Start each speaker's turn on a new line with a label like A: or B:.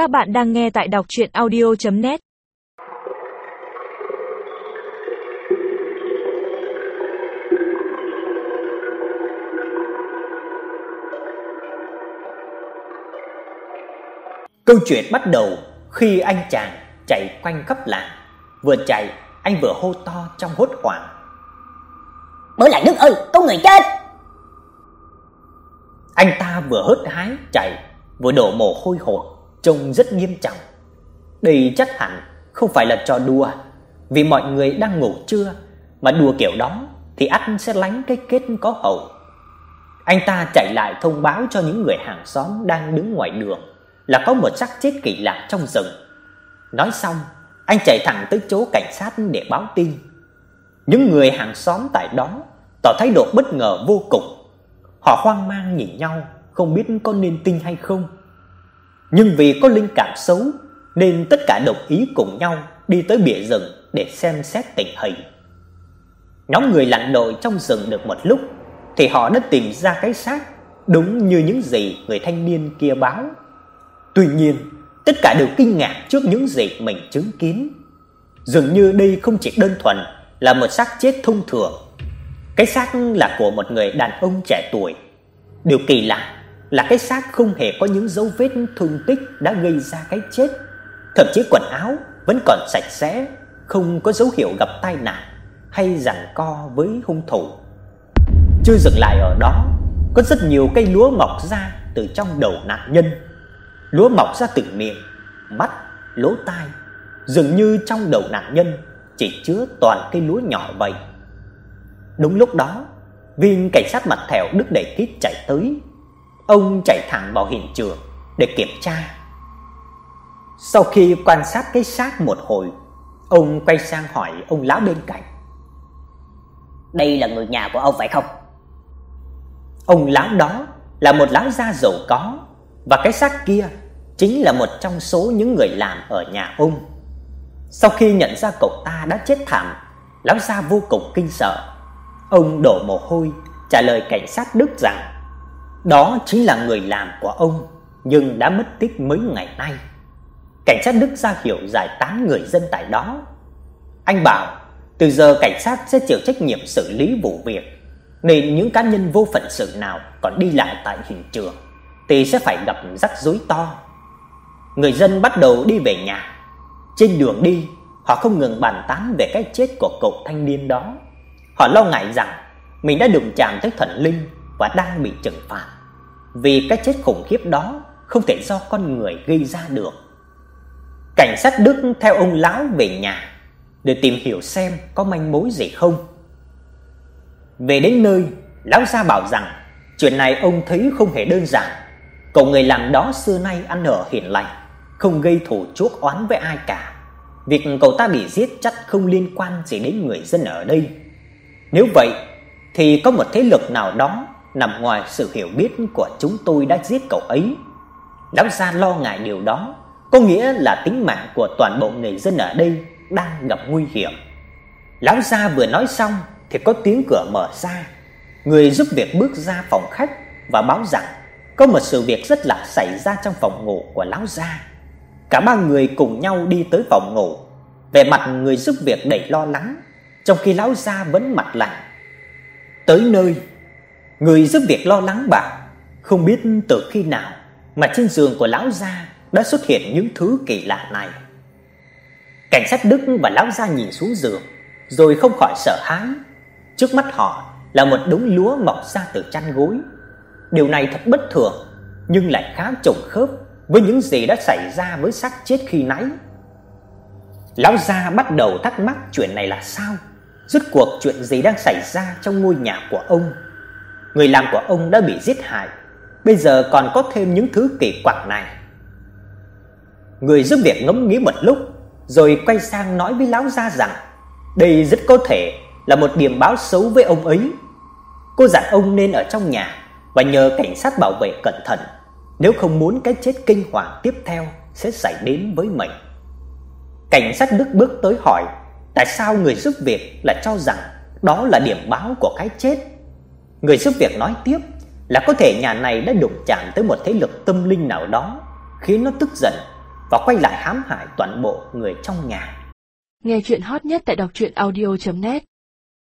A: Các bạn đang nghe tại đọc audio net
B: Câu chuyện bắt đầu khi anh chàng chạy quanh khắp làng. Vừa chạy, anh vừa hô to trong hốt hoảng.
C: Bởi lại Đức ơi, có người chết.
B: Anh ta vừa hớt hái chạy, vừa đổ mồ hôi hột, trông rất nghiêm trọng. Đây chắc hẳn không phải là trò đùa, vì mọi người đang ngủ trưa, mà đùa kiểu đó thì ắt sẽ lánh cái kết có hậu. Anh ta chạy lại thông báo cho những người hàng xóm đang đứng ngoài đường là có một xác chết kỳ lạ trong rừng. Nói xong, anh chạy thẳng tới chỗ cảnh sát để báo tin. Những người hàng xóm tại đó tỏ thái độ bất ngờ vô cùng. Họ hoang mang nhìn nhau, không biết có nên tin hay không. Nhưng vì có linh cảm xấu nên tất cả đồng ý cùng nhau đi tới bìa rừng để xem xét tình hình. Nhóm người lặn lội trong rừng được một lúc thì họ đã tìm ra cái xác đúng như những gì người thanh niên kia báo. Tuy nhiên, tất cả đều kinh ngạc trước những gì mình chứng kiến. Dường như đây không chỉ đơn thuần là một xác chết thông thường. Cái xác là của một người đàn ông trẻ tuổi. Điều kỳ lạ là cái xác không hề có những dấu vết thương tích đã gây ra cái chết. Thậm chí quần áo vẫn còn sạch sẽ, không có dấu hiệu gặp tai nạn hay giằng co với hung thủ. Chưa dừng lại ở đó, có rất nhiều cây lúa mọc ra từ trong đầu nạn nhân. Lúa mọc ra từ miệng, mắt, lỗ tai, dường như trong đầu nạn nhân chỉ chứa toàn cây lúa nhỏ vậy. Đúng lúc đó, viên cảnh sát mặt thẹo Đức Đại Kít chạy tới. Ông chạy thẳng vào hiện trường để kiểm tra. Sau khi quan sát cái xác một hồi, ông quay sang hỏi ông lão bên cạnh.
C: Đây là người nhà của ông phải không?
B: Ông lão đó là một lão gia giàu có và cái xác kia chính là một trong số những người làm ở nhà ông. Sau khi nhận ra cậu ta đã chết thảm, lão gia vô cùng kinh sợ. Ông đổ mồ hôi trả lời cảnh sát Đức rằng đó chính là người làm của ông nhưng đã mất tích mấy ngày nay. Cảnh sát Đức ra hiệu giải tán người dân tại đó. Anh bảo từ giờ cảnh sát sẽ chịu trách nhiệm xử lý vụ việc, nên những cá nhân vô phận sự nào còn đi lại tại hiện trường thì sẽ phải gặp rắc rối to. Người dân bắt đầu đi về nhà. Trên đường đi, họ không ngừng bàn tán về cái chết của cậu thanh niên đó. Họ lo ngại rằng mình đã đụng chạm tới thần linh và đang bị trừng phạt. Vì cái chết khủng khiếp đó không thể do con người gây ra được. Cảnh sát Đức theo ông lão về nhà để tìm hiểu xem có manh mối gì không. Về đến nơi, lão gia bảo rằng chuyện này ông thấy không hề đơn giản. Cậu người làm đó xưa nay ăn ở hiền lành, không gây thù chuốc oán với ai cả. Việc cậu ta bị giết chắc không liên quan gì đến người dân ở đây. Nếu vậy thì có một thế lực nào đó nằm ngoài sự hiểu biết của chúng tôi đã giết cậu ấy. Lão gia lo ngại điều đó, có nghĩa là tính mạng của toàn bộ người dân ở đây đang gặp nguy hiểm. Lão gia vừa nói xong thì có tiếng cửa mở ra. Người giúp việc bước ra phòng khách và báo rằng có một sự việc rất lạ xảy ra trong phòng ngủ của lão gia. Cả ba người cùng nhau đi tới phòng ngủ, vẻ mặt người giúp việc đầy lo lắng, trong khi lão gia vẫn mặt lạnh. Tới nơi, người giúp việc lo lắng bảo, không biết từ khi nào mà trên giường của lão gia đã xuất hiện những thứ kỳ lạ này. Cảnh sát Đức và lão gia nhìn xuống giường, rồi không khỏi sợ hãi. Trước mắt họ là một đống lúa mọc ra từ chăn gối. Điều này thật bất thường, nhưng lại khá trùng khớp với những gì đã xảy ra với xác chết khi nãy. Lão gia bắt đầu thắc mắc chuyện này là sao? Rốt cuộc chuyện gì đang xảy ra trong ngôi nhà của ông? Người làm của ông đã bị giết hại, bây giờ còn có thêm những thứ kỳ quặc này. Người giúp việc ngẫm nghĩ một lúc, rồi quay sang nói với lão gia rằng đây rất có thể là một điểm báo xấu với ông ấy. Cô dặn ông nên ở trong nhà và nhờ cảnh sát bảo vệ cẩn thận, nếu không muốn cái chết kinh hoàng tiếp theo sẽ xảy đến với mình. Cảnh sát Đức bước tới hỏi, tại sao người giúp việc lại cho rằng đó là điểm báo của cái chết? Người giúp việc nói tiếp là có thể nhà này đã đụng chạm tới một thế lực tâm linh nào đó, khiến nó tức giận và quay lại hãm hại toàn bộ người trong nhà.
D: Nghe chuyện hot nhất tại đọc truyện audio net